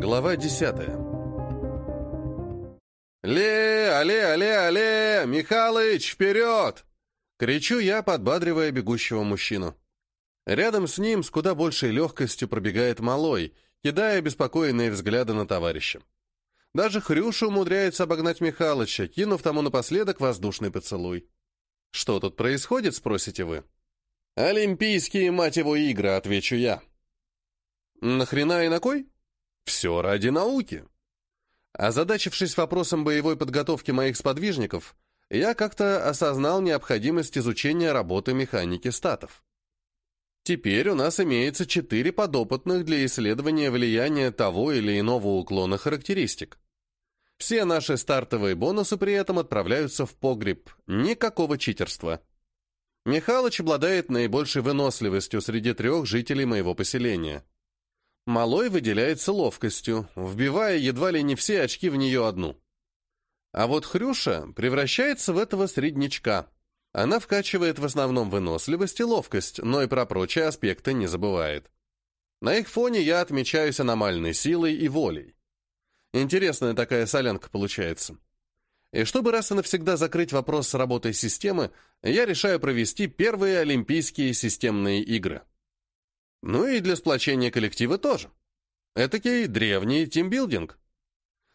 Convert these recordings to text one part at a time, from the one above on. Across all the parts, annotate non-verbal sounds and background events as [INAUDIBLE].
Глава 10 «Ле, але, але, але! Михалыч, вперед!» Кричу я, подбадривая бегущего мужчину. Рядом с ним с куда большей легкостью пробегает малой, кидая беспокойные взгляды на товарища. Даже Хрюша умудряется обогнать Михалыча, кинув тому напоследок воздушный поцелуй. «Что тут происходит?» — спросите вы. «Олимпийские, мать его, игры», — отвечу я. «Нахрена и на кой?» «Все ради науки». Озадачившись вопросом боевой подготовки моих сподвижников, я как-то осознал необходимость изучения работы механики статов. Теперь у нас имеется четыре подопытных для исследования влияния того или иного уклона характеристик. Все наши стартовые бонусы при этом отправляются в погреб. Никакого читерства. Михалыч обладает наибольшей выносливостью среди трех жителей моего поселения. Малой выделяется ловкостью, вбивая едва ли не все очки в нее одну. А вот Хрюша превращается в этого среднячка. Она вкачивает в основном выносливость и ловкость, но и про прочие аспекты не забывает. На их фоне я отмечаюсь аномальной силой и волей. Интересная такая солянка получается. И чтобы раз и навсегда закрыть вопрос с работой системы, я решаю провести первые Олимпийские системные игры. Ну и для сплочения коллектива тоже. Этакий древний тимбилдинг.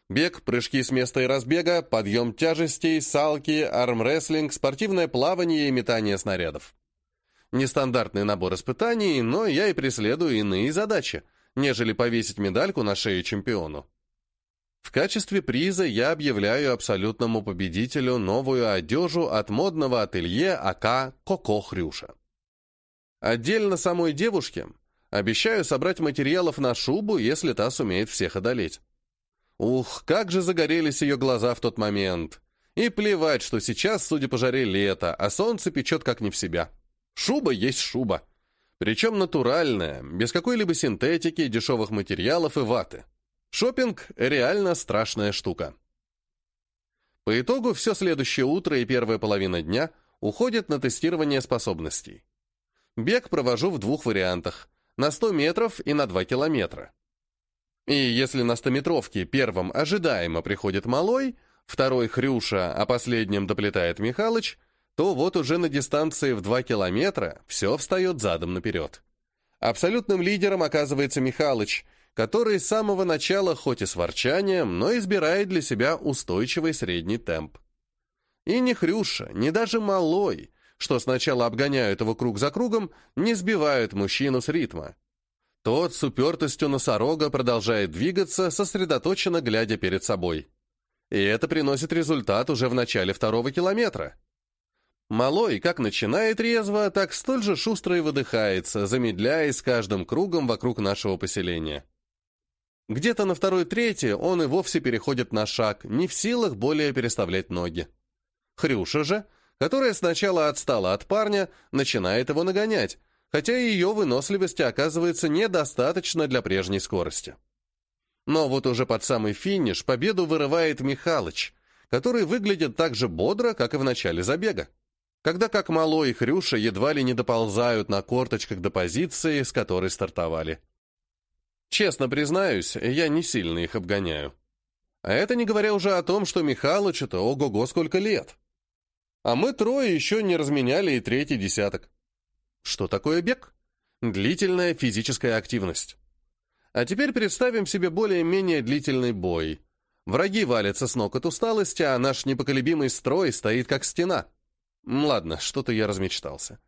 Бег, прыжки с места и разбега, подъем тяжестей, салки, армрестлинг, спортивное плавание и метание снарядов. Нестандартный набор испытаний, но я и преследую иные задачи, нежели повесить медальку на шею чемпиону. В качестве приза я объявляю абсолютному победителю новую одежу от модного ателье АК «Коко Хрюша». Отдельно самой девушке обещаю собрать материалов на шубу, если та сумеет всех одолеть. Ух, как же загорелись ее глаза в тот момент. И плевать, что сейчас, судя по жаре, лето, а солнце печет как не в себя. Шуба есть шуба. Причем натуральная, без какой-либо синтетики, дешевых материалов и ваты. Шопинг реально страшная штука. По итогу все следующее утро и первая половина дня уходит на тестирование способностей. Бег провожу в двух вариантах – на 100 метров и на 2 километра. И если на 100-метровке первым ожидаемо приходит Малой, второй – Хрюша, а последним доплетает Михалыч, то вот уже на дистанции в 2 километра все встает задом наперед. Абсолютным лидером оказывается Михалыч – который с самого начала, хоть и с ворчанием, но избирает для себя устойчивый средний темп. И ни Хрюша, ни даже Малой, что сначала обгоняют его круг за кругом, не сбивают мужчину с ритма. Тот с упертостью носорога продолжает двигаться, сосредоточенно глядя перед собой. И это приносит результат уже в начале второго километра. Малой как начинает резво, так столь же шустро и выдыхается, замедляясь каждым кругом вокруг нашего поселения. Где-то на второй-третий он и вовсе переходит на шаг, не в силах более переставлять ноги. Хрюша же, которая сначала отстала от парня, начинает его нагонять, хотя ее выносливости оказывается недостаточно для прежней скорости. Но вот уже под самый финиш победу вырывает Михалыч, который выглядит так же бодро, как и в начале забега. Когда как Мало и Хрюша едва ли не доползают на корточках до позиции, с которой стартовали. Честно признаюсь, я не сильно их обгоняю. А это не говоря уже о том, что Михалычу-то ого-го сколько лет. А мы трое еще не разменяли и третий десяток. Что такое бег? Длительная физическая активность. А теперь представим себе более-менее длительный бой. Враги валятся с ног от усталости, а наш непоколебимый строй стоит как стена. Ладно, что-то я размечтался.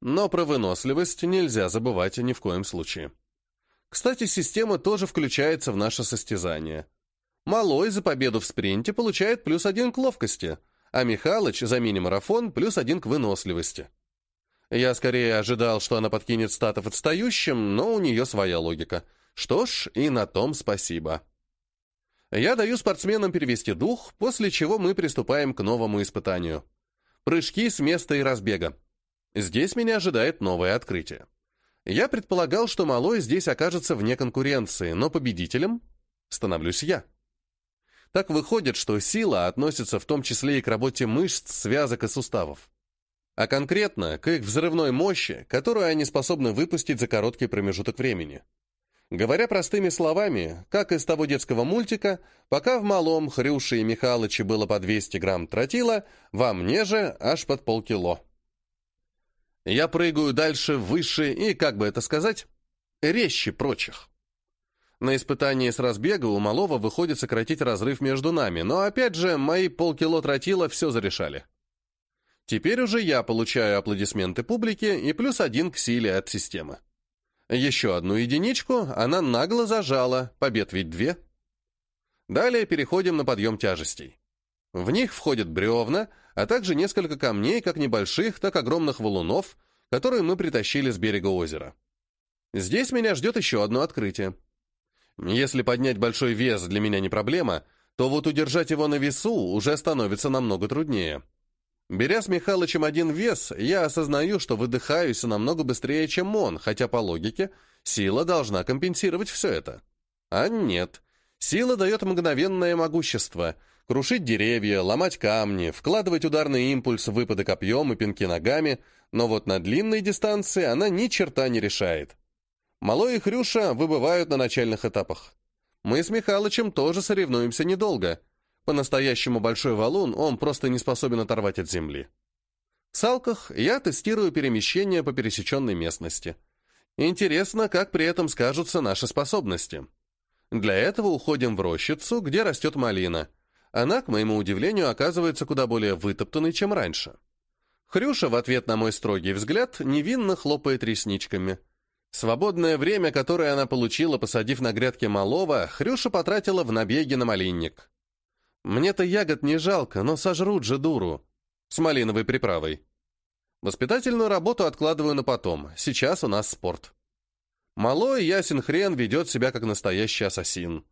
Но про выносливость нельзя забывать ни в коем случае. Кстати, система тоже включается в наше состязание. Малой за победу в спринте получает плюс один к ловкости, а Михалыч за мини-марафон плюс один к выносливости. Я скорее ожидал, что она подкинет статов отстающим, но у нее своя логика. Что ж, и на том спасибо. Я даю спортсменам перевести дух, после чего мы приступаем к новому испытанию. Прыжки с места и разбега. Здесь меня ожидает новое открытие. Я предполагал, что Малой здесь окажется вне конкуренции, но победителем становлюсь я. Так выходит, что сила относится в том числе и к работе мышц, связок и суставов. А конкретно к их взрывной мощи, которую они способны выпустить за короткий промежуток времени. Говоря простыми словами, как из того детского мультика, пока в малом Хрюше и Михалыче было по 200 грамм тротила, во мне же аж под полкило. Я прыгаю дальше, выше и, как бы это сказать, резче прочих. На испытании с разбега у малого выходит сократить разрыв между нами, но опять же, мои полкило тротила все зарешали. Теперь уже я получаю аплодисменты публики и плюс один к силе от системы. Еще одну единичку она нагло зажала, побед ведь две. Далее переходим на подъем тяжестей. В них входят бревна, а также несколько камней, как небольших, так огромных валунов, которые мы притащили с берега озера. Здесь меня ждет еще одно открытие. Если поднять большой вес для меня не проблема, то вот удержать его на весу уже становится намного труднее. Беря с Михалычем один вес, я осознаю, что выдыхаюсь намного быстрее, чем он, хотя по логике сила должна компенсировать все это. А нет. Сила дает мгновенное могущество. Крушить деревья, ломать камни, вкладывать ударный импульс выпады копьем и пинки ногами, но вот на длинной дистанции она ни черта не решает. Малой и Хрюша выбывают на начальных этапах. Мы с Михалычем тоже соревнуемся недолго — по-настоящему большой валун он просто не способен оторвать от земли. В салках я тестирую перемещение по пересеченной местности. Интересно, как при этом скажутся наши способности. Для этого уходим в рощицу, где растет малина. Она, к моему удивлению, оказывается куда более вытоптанной, чем раньше. Хрюша в ответ на мой строгий взгляд невинно хлопает ресничками. Свободное время, которое она получила, посадив на грядке малого, Хрюша потратила в набеге на малинник. Мне-то ягод не жалко, но сожрут же дуру. С малиновой приправой. Воспитательную работу откладываю на потом. Сейчас у нас спорт. Малой ясен хрен ведет себя как настоящий ассасин.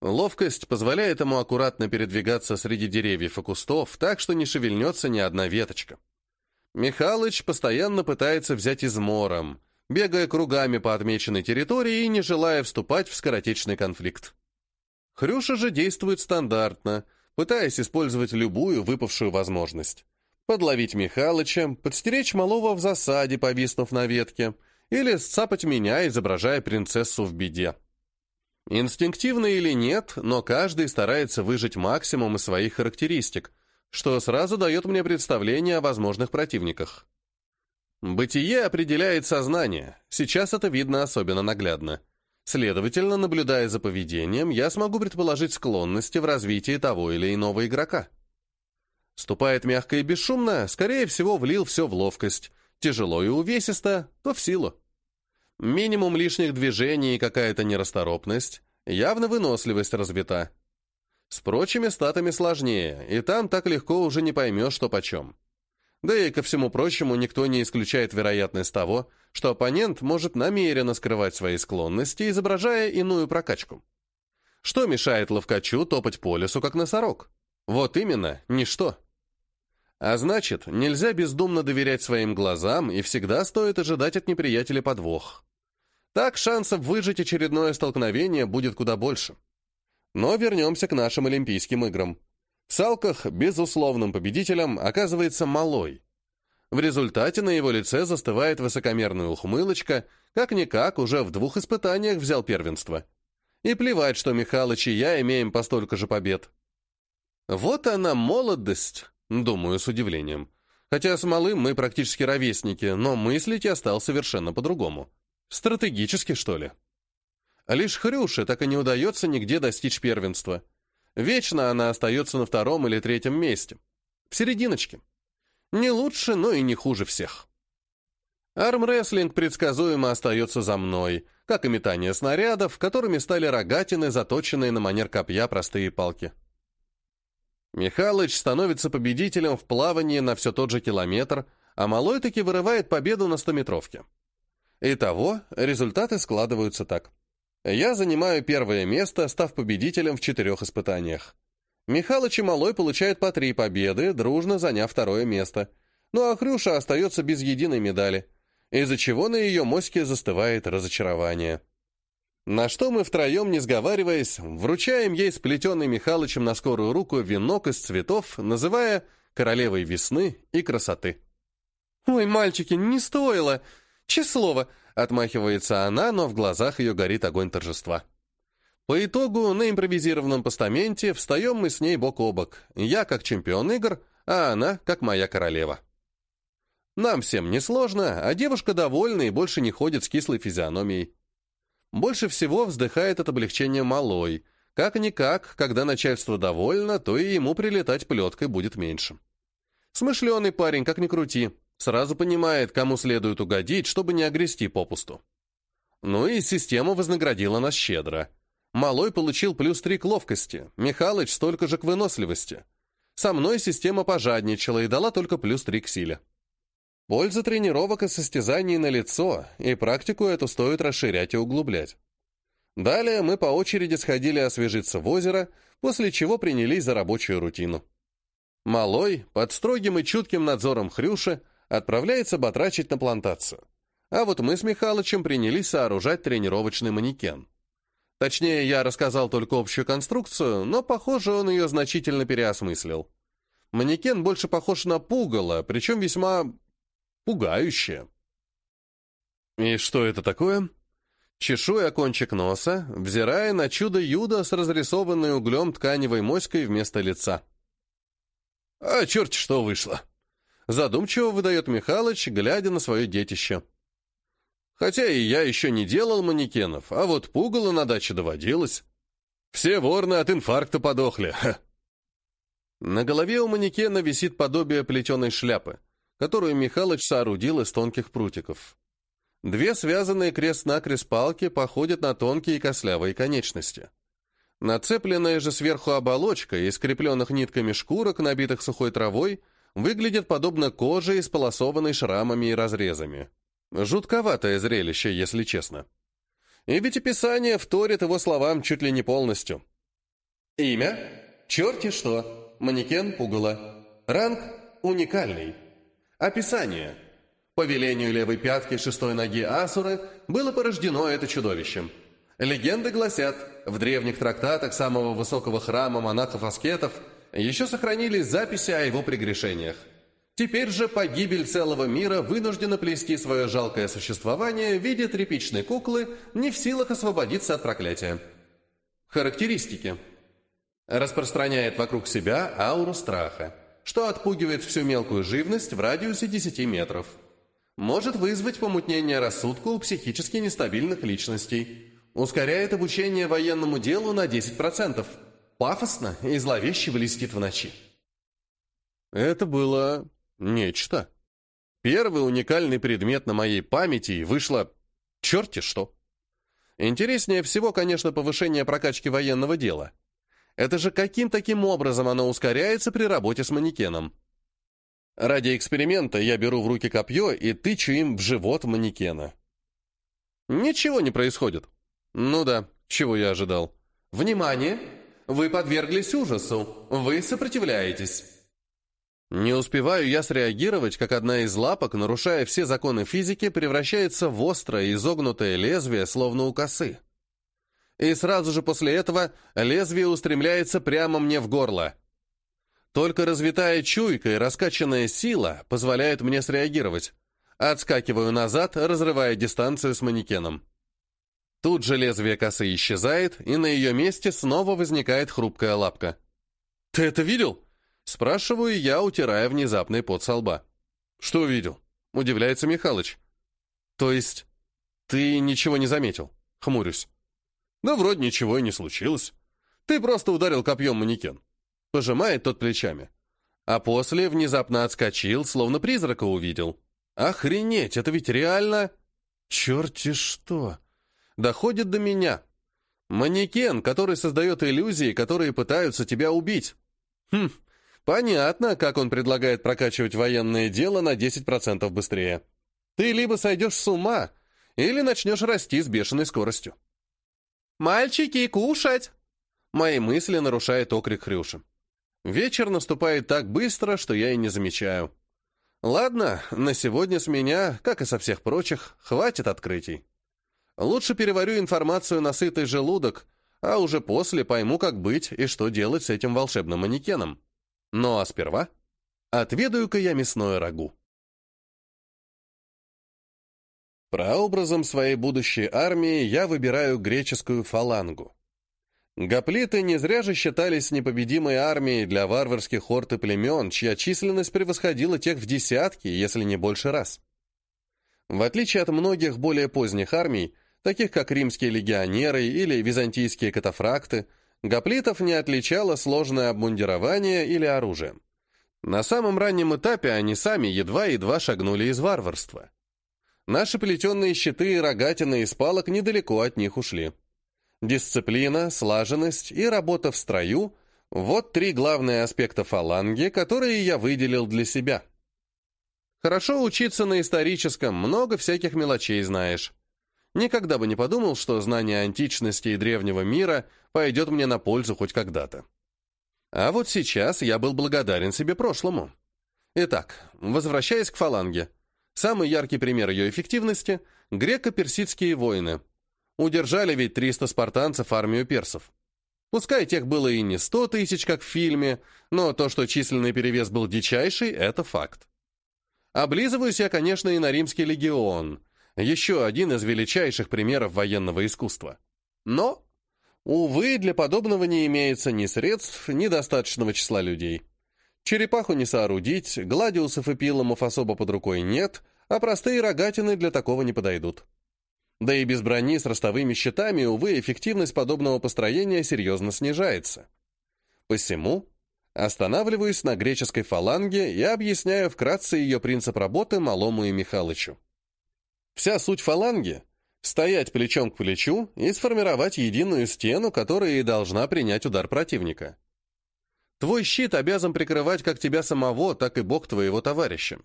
Ловкость позволяет ему аккуратно передвигаться среди деревьев и кустов, так что не шевельнется ни одна веточка. Михалыч постоянно пытается взять измором, бегая кругами по отмеченной территории и не желая вступать в скоротечный конфликт. Хрюша же действует стандартно — пытаясь использовать любую выпавшую возможность. Подловить Михалыча, подстеречь малого в засаде, повиснув на ветке, или сцапать меня, изображая принцессу в беде. Инстинктивно или нет, но каждый старается выжить максимум из своих характеристик, что сразу дает мне представление о возможных противниках. Бытие определяет сознание, сейчас это видно особенно наглядно. Следовательно, наблюдая за поведением, я смогу предположить склонности в развитии того или иного игрока. Ступает мягко и бесшумно, скорее всего, влил все в ловкость. Тяжело и увесисто, то в силу. Минимум лишних движений и какая-то нерасторопность, явно выносливость развита. С прочими статами сложнее, и там так легко уже не поймешь, что почем. Да и ко всему прочему, никто не исключает вероятность того, что оппонент может намеренно скрывать свои склонности, изображая иную прокачку. Что мешает ловкачу топать по лесу, как носорог? Вот именно, ничто. А значит, нельзя бездумно доверять своим глазам, и всегда стоит ожидать от неприятеля подвох. Так шансов выжить очередное столкновение будет куда больше. Но вернемся к нашим Олимпийским играм. В салках безусловным победителем оказывается Малой. В результате на его лице застывает высокомерная ухмылочка, как-никак уже в двух испытаниях взял первенство. И плевать, что Михалыч и я имеем по столько же побед. Вот она молодость, думаю с удивлением. Хотя с Малым мы практически ровесники, но мыслить я стал совершенно по-другому. Стратегически, что ли? Лишь Хрюше так и не удается нигде достичь первенства. Вечно она остается на втором или третьем месте. В серединочке. Не лучше, но и не хуже всех. Армрестлинг предсказуемо остается за мной, как и метание снарядов, которыми стали рогатины, заточенные на манер копья простые палки. Михалыч становится победителем в плавании на все тот же километр, а Малой таки вырывает победу на стометровке. Итого, результаты складываются так. Я занимаю первое место, став победителем в четырех испытаниях. Михалыч и Малой получают по три победы, дружно заняв второе место. Ну а Хрюша остается без единой медали, из-за чего на ее моське застывает разочарование. На что мы втроем, не сговариваясь, вручаем ей сплетенный Михалычем на скорую руку венок из цветов, называя «королевой весны и красоты». «Ой, мальчики, не стоило!» «Числова!» — отмахивается она, но в глазах ее горит огонь торжества. По итогу на импровизированном постаменте встаем мы с ней бок о бок. Я как чемпион игр, а она как моя королева. Нам всем несложно, а девушка довольна и больше не ходит с кислой физиономией. Больше всего вздыхает от облегчения малой. Как-никак, когда начальство довольно, то и ему прилетать плеткой будет меньше. Смышленый парень, как ни крути, сразу понимает, кому следует угодить, чтобы не огрести попусту. Ну и система вознаградила нас щедро. Малой получил плюс три к ловкости, Михалыч столько же к выносливости. Со мной система пожадничала и дала только плюс три к силе. Польза тренировок и состязаний на лицо, и практику эту стоит расширять и углублять. Далее мы по очереди сходили освежиться в озеро, после чего принялись за рабочую рутину. Малой, под строгим и чутким надзором Хрюши, отправляется батрачить на плантацию. А вот мы с Михалычем принялись сооружать тренировочный манекен. Точнее, я рассказал только общую конструкцию, но, похоже, он ее значительно переосмыслил. Манекен больше похож на пугало, причем весьма пугающее. И что это такое? Чешуя кончик носа, взирая на чудо-юдо с разрисованной углем тканевой моськой вместо лица. «А черт что вышло!» Задумчиво выдает Михалыч, глядя на свое детище. Хотя и я еще не делал манекенов, а вот пугало на даче доводилось. Все ворны от инфаркта подохли. [LAUGHS] На голове у манекена висит подобие плетеной шляпы которую Михалыч соорудил из тонких прутиков. Две связанные крест-накрест палки походят на тонкие кослявые конечности. Нацепленная же сверху оболочка из скрепленных нитками шкурок, набитых сухой травой, выглядит подобно коже, исполосованной шрамами и разрезами. Жутковатое зрелище, если честно. И ведь описание вторит его словам чуть ли не полностью. Имя? Черти что. Манекен пугало. Ранг? Уникальный. Описание. По велению левой пятки шестой ноги Асуры было порождено это чудовищем. Легенды гласят, в древних трактатах самого высокого храма монахов-аскетов еще сохранились записи о его прегрешениях. Теперь же погибель целого мира вынуждена плести свое жалкое существование в виде тряпичной куклы, не в силах освободиться от проклятия. Характеристики. Распространяет вокруг себя ауру страха что отпугивает всю мелкую живность в радиусе 10 метров. Может вызвать помутнение рассудка у психически нестабильных личностей. Ускоряет обучение военному делу на 10%. Пафосно и зловеще блестит в ночи. Это было нечто. Первый уникальный предмет на моей памяти и вышло черти что. Интереснее всего, конечно, повышение прокачки военного дела – это же каким таким образом оно ускоряется при работе с манекеном? Ради эксперимента я беру в руки копье и тычу им в живот манекена. Ничего не происходит. Ну да, чего я ожидал. Внимание! Вы подверглись ужасу. Вы сопротивляетесь. Не успеваю я среагировать, как одна из лапок, нарушая все законы физики, превращается в острое изогнутое лезвие, словно у косы и сразу же после этого лезвие устремляется прямо мне в горло. Только развитая чуйка и раскачанная сила позволяют мне среагировать. Отскакиваю назад, разрывая дистанцию с манекеном. Тут же лезвие косы исчезает, и на ее месте снова возникает хрупкая лапка. «Ты это видел?» Спрашиваю я, утирая внезапный пот со лба. «Что видел?» — удивляется Михалыч. «То есть ты ничего не заметил?» — хмурюсь. Да вроде ничего и не случилось. Ты просто ударил копьем манекен. Пожимает тот плечами. А после внезапно отскочил, словно призрака увидел. Охренеть, это ведь реально... Черти что! Доходит до меня. Манекен, который создает иллюзии, которые пытаются тебя убить. Хм, понятно, как он предлагает прокачивать военное дело на 10% быстрее. Ты либо сойдешь с ума, или начнешь расти с бешеной скоростью. «Мальчики, кушать!» Мои мысли нарушает окрик Хрюши. Вечер наступает так быстро, что я и не замечаю. Ладно, на сегодня с меня, как и со всех прочих, хватит открытий. Лучше переварю информацию на сытый желудок, а уже после пойму, как быть и что делать с этим волшебным манекеном. Ну а сперва отведаю-ка я мясное рагу. Прообразом своей будущей армии я выбираю греческую фалангу. Гоплиты не зря же считались непобедимой армией для варварских хорд и племен, чья численность превосходила тех в десятки, если не больше раз. В отличие от многих более поздних армий, таких как римские легионеры или византийские катафракты, гоплитов не отличало сложное обмундирование или оружие. На самом раннем этапе они сами едва-едва шагнули из варварства. Наши плетеные щиты и рогатины из палок недалеко от них ушли. Дисциплина, слаженность и работа в строю – вот три главные аспекта фаланги, которые я выделил для себя. Хорошо учиться на историческом, много всяких мелочей знаешь. Никогда бы не подумал, что знание античности и древнего мира пойдет мне на пользу хоть когда-то. А вот сейчас я был благодарен себе прошлому. Итак, возвращаясь к фаланге. Самый яркий пример ее эффективности – греко-персидские войны. Удержали ведь 300 спартанцев армию персов. Пускай тех было и не 100 тысяч, как в фильме, но то, что численный перевес был дичайший – это факт. Облизываюсь я, конечно, и на римский легион. Еще один из величайших примеров военного искусства. Но Увы, для подобного не имеется ни средств, ни достаточного числа людей. Черепаху не соорудить, гладиусов и пиломов особо под рукой нет, а простые рогатины для такого не подойдут. Да и без брони с ростовыми щитами, увы, эффективность подобного построения серьезно снижается. Посему останавливаюсь на греческой фаланге и объясняю вкратце ее принцип работы Малому и Михалычу. Вся суть фаланги стоять плечом к плечу и сформировать единую стену, которая и должна принять удар противника. Твой щит обязан прикрывать как тебя самого, так и бок твоего товарища.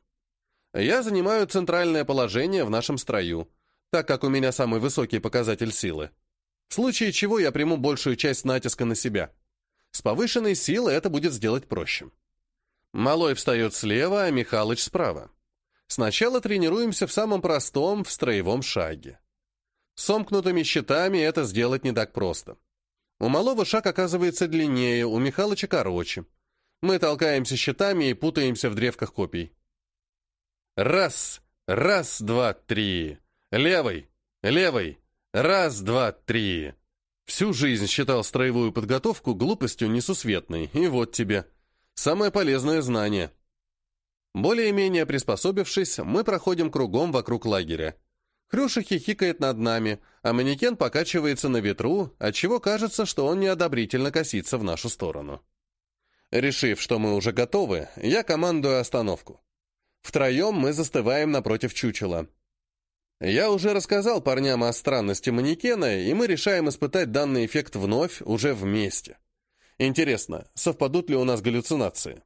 Я занимаю центральное положение в нашем строю, так как у меня самый высокий показатель силы. В случае чего я приму большую часть натиска на себя. С повышенной силой это будет сделать проще. Малой встает слева, а Михалыч справа. Сначала тренируемся в самом простом, в строевом шаге. Сомкнутыми щитами это сделать не так просто. У малого шаг оказывается длиннее, у Михалыча короче. Мы толкаемся щитами и путаемся в древках копий. Раз, раз, два, три. Левый, левый. Раз, два, три. Всю жизнь считал строевую подготовку глупостью несусветной, и вот тебе. Самое полезное знание. Более-менее приспособившись, мы проходим кругом вокруг лагеря. Крюша хихикает над нами, а манекен покачивается на ветру, отчего кажется, что он неодобрительно косится в нашу сторону. Решив, что мы уже готовы, я командую остановку. Втроем мы застываем напротив чучела. Я уже рассказал парням о странности манекена, и мы решаем испытать данный эффект вновь, уже вместе. Интересно, совпадут ли у нас галлюцинации?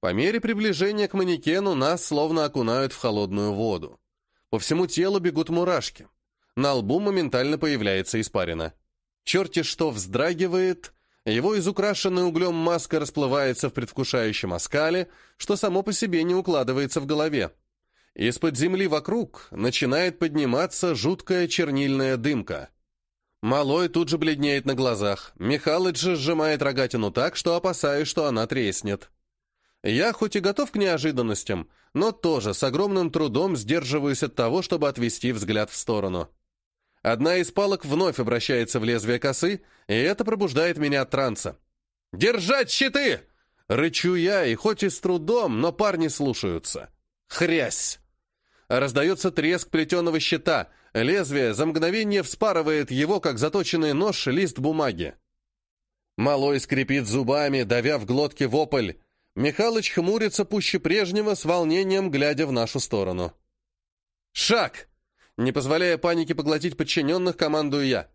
По мере приближения к манекену нас словно окунают в холодную воду. По всему телу бегут мурашки. На лбу моментально появляется испарина. Черти что вздрагивает, его изукрашенная углем маска расплывается в предвкушающем оскале, что само по себе не укладывается в голове. Из-под земли вокруг начинает подниматься жуткая чернильная дымка. Малой тут же бледнеет на глазах. Михалыч же сжимает рогатину так, что опасаюсь, что она треснет. Я хоть и готов к неожиданностям, но тоже с огромным трудом сдерживаюсь от того, чтобы отвести взгляд в сторону. Одна из палок вновь обращается в лезвие косы, и это пробуждает меня от транса. «Держать щиты!» Рычу я, и хоть и с трудом, но парни слушаются. Хрясь! Раздается треск плетеного щита, лезвие за мгновение вспарывает его, как заточенный нож, лист бумаги. Малой скрипит зубами, давя в глотке вопль. Михалыч хмурится пуще прежнего, с волнением глядя в нашу сторону. «Шаг!» Не позволяя панике поглотить подчиненных, командую я.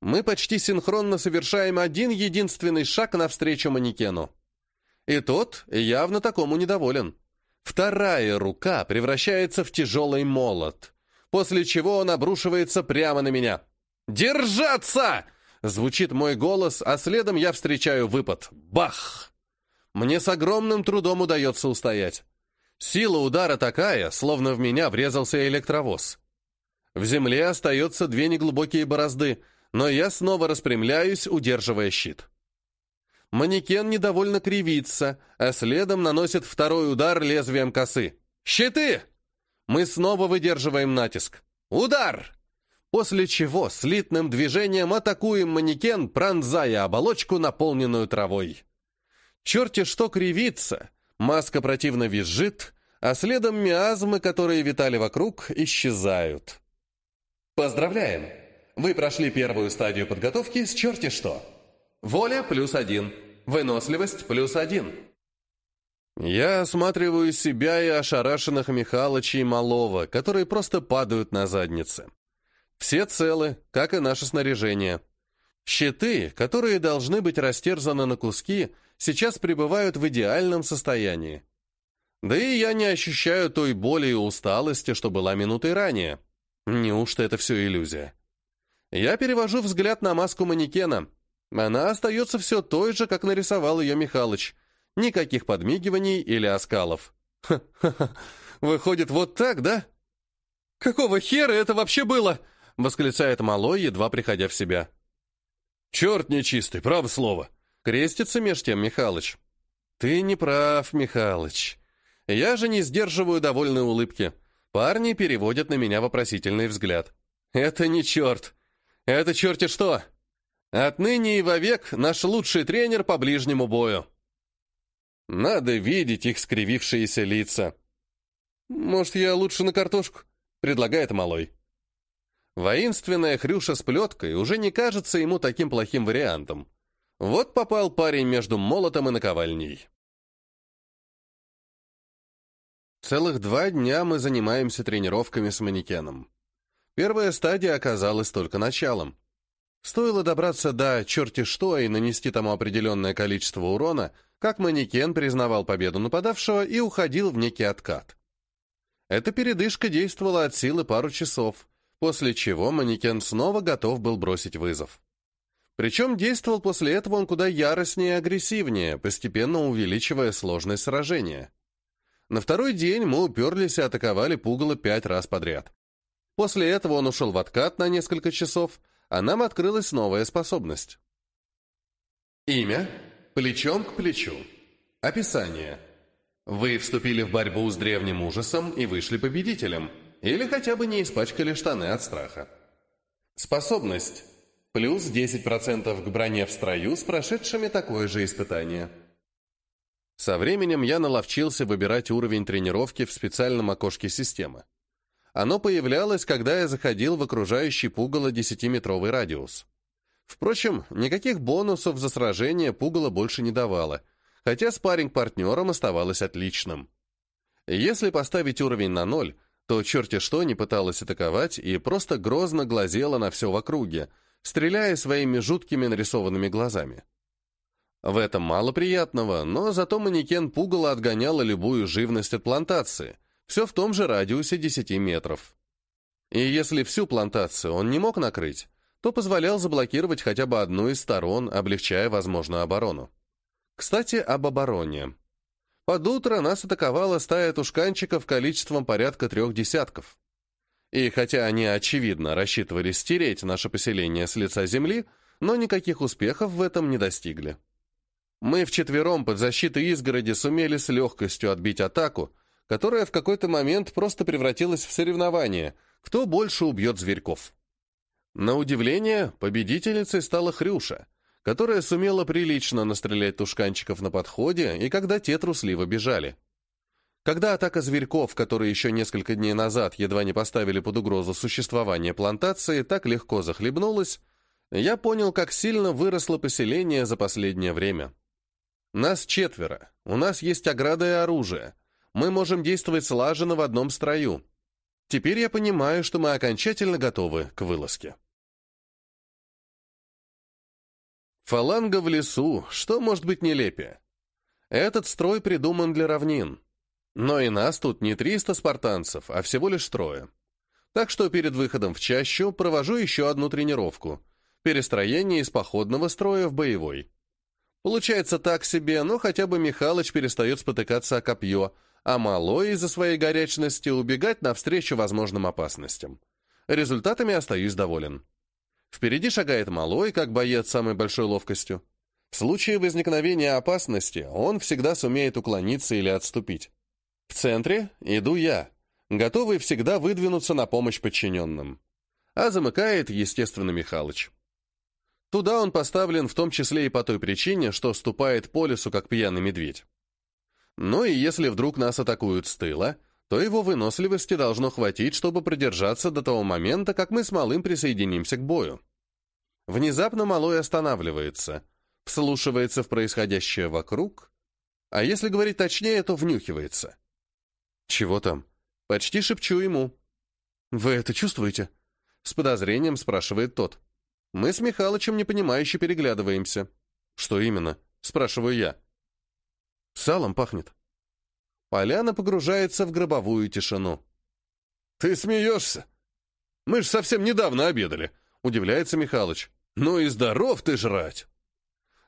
Мы почти синхронно совершаем один единственный шаг навстречу манекену. И тот явно такому недоволен. Вторая рука превращается в тяжелый молот, после чего он обрушивается прямо на меня. «Держаться!» — звучит мой голос, а следом я встречаю выпад. Бах! Мне с огромным трудом удается устоять. Сила удара такая, словно в меня врезался электровоз. В земле остается две неглубокие борозды, но я снова распрямляюсь, удерживая щит. Манекен недовольно кривится, а следом наносит второй удар лезвием косы. «Щиты!» Мы снова выдерживаем натиск. Удар! После чего слитным движением атакуем манекен, пронзая оболочку, наполненную травой. Черти что кривится, маска противно визжит, а следом миазмы, которые витали вокруг, исчезают. Поздравляем! Вы прошли первую стадию подготовки с черти что. Воля плюс один, выносливость плюс один. Я осматриваю себя и ошарашенных Михалыча и Малова, которые просто падают на задницы. Все целы, как и наше снаряжение. Щиты, которые должны быть растерзаны на куски, сейчас пребывают в идеальном состоянии. Да и я не ощущаю той боли и усталости, что была минутой ранее. Неужто это все иллюзия? Я перевожу взгляд на маску манекена. Она остается все той же, как нарисовал ее Михалыч. Никаких подмигиваний или оскалов. Ха-ха-ха. Выходит, вот так, да? Какого хера это вообще было? — восклицает малой, едва приходя в себя. «Черт нечистый, право слово!» — крестится меж тем Михалыч. «Ты не прав, Михалыч. Я же не сдерживаю довольной улыбки. Парни переводят на меня вопросительный взгляд. Это не черт. Это черти что. Отныне и вовек наш лучший тренер по ближнему бою». Надо видеть их скривившиеся лица. «Может, я лучше на картошку?» — предлагает малой. Воинственная хрюша с плеткой уже не кажется ему таким плохим вариантом. Вот попал парень между молотом и наковальней. Целых два дня мы занимаемся тренировками с манекеном. Первая стадия оказалась только началом. Стоило добраться до черти что и нанести тому определенное количество урона, как манекен признавал победу нападавшего и уходил в некий откат. Эта передышка действовала от силы пару часов, после чего манекен снова готов был бросить вызов. Причем действовал после этого он куда яростнее и агрессивнее, постепенно увеличивая сложность сражения. На второй день мы уперлись и атаковали пугало пять раз подряд. После этого он ушел в откат на несколько часов, а нам открылась новая способность. Имя – плечом к плечу. Описание. Вы вступили в борьбу с древним ужасом и вышли победителем – или хотя бы не испачкали штаны от страха. Способность. Плюс 10% к броне в строю с прошедшими такое же испытание. Со временем я наловчился выбирать уровень тренировки в специальном окошке системы. Оно появлялось, когда я заходил в окружающий пугало 10-метровый радиус. Впрочем, никаких бонусов за сражение пугало больше не давало, хотя спарринг партнером оставалось отличным. Если поставить уровень на ноль, то черти что не пыталась атаковать и просто грозно глазела на все в округе, стреляя своими жуткими нарисованными глазами. В этом мало приятного, но зато манекен пугало отгоняла любую живность от плантации, все в том же радиусе 10 метров. И если всю плантацию он не мог накрыть, то позволял заблокировать хотя бы одну из сторон, облегчая возможную оборону. Кстати, об обороне. Под утро нас атаковала стая тушканчиков количеством порядка трех десятков. И хотя они, очевидно, рассчитывали стереть наше поселение с лица земли, но никаких успехов в этом не достигли. Мы вчетвером под защитой изгороди сумели с легкостью отбить атаку, которая в какой-то момент просто превратилась в соревнование, кто больше убьет зверьков. На удивление, победительницей стала Хрюша, которая сумела прилично настрелять тушканчиков на подходе и когда те трусливо бежали. Когда атака зверьков, которые еще несколько дней назад едва не поставили под угрозу существование плантации, так легко захлебнулась, я понял, как сильно выросло поселение за последнее время. Нас четверо, у нас есть ограда и оружие, мы можем действовать слаженно в одном строю. Теперь я понимаю, что мы окончательно готовы к вылазке. Фаланга в лесу, что может быть нелепее? Этот строй придуман для равнин. Но и нас тут не 300 спартанцев, а всего лишь трое. Так что перед выходом в чащу провожу еще одну тренировку. Перестроение из походного строя в боевой. Получается так себе, но хотя бы Михалыч перестает спотыкаться о копье, а Малой из-за своей горячности убегать навстречу возможным опасностям. Результатами остаюсь доволен. Впереди шагает малой, как боец самой большой ловкостью. В случае возникновения опасности он всегда сумеет уклониться или отступить. В центре иду я. готовый всегда выдвинуться на помощь подчиненным. А замыкает, естественно, Михалыч. Туда он поставлен в том числе и по той причине, что ступает по лесу, как пьяный медведь. Ну и если вдруг нас атакуют с тыла, то его выносливости должно хватить, чтобы продержаться до того момента, как мы с Малым присоединимся к бою. Внезапно Малой останавливается, вслушивается в происходящее вокруг, а если говорить точнее, то внюхивается. «Чего там?» Почти шепчу ему. «Вы это чувствуете?» С подозрением спрашивает тот. Мы с Михалычем непонимающе переглядываемся. «Что именно?» Спрашиваю я. «Салом пахнет». Поляна погружается в гробовую тишину. «Ты смеешься? Мы ж совсем недавно обедали», — удивляется Михалыч. «Ну и здоров ты жрать!»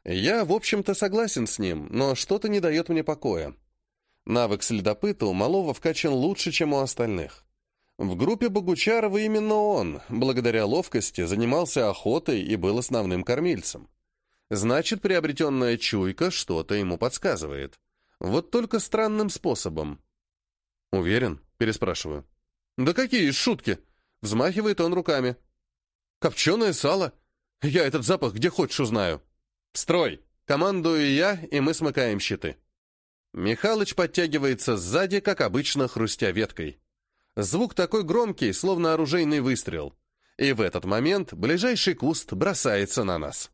Я, в общем-то, согласен с ним, но что-то не дает мне покоя. Навык следопыта у Малова вкачан лучше, чем у остальных. В группе Богучарова именно он, благодаря ловкости, занимался охотой и был основным кормильцем. Значит, приобретенная чуйка что-то ему подсказывает. Вот только странным способом. «Уверен?» — переспрашиваю. «Да какие шутки!» — взмахивает он руками. «Копченое сало! Я этот запах где хочешь узнаю!» «Строй!» — командую я, и мы смыкаем щиты. Михалыч подтягивается сзади, как обычно, хрустя веткой. Звук такой громкий, словно оружейный выстрел. И в этот момент ближайший куст бросается на нас.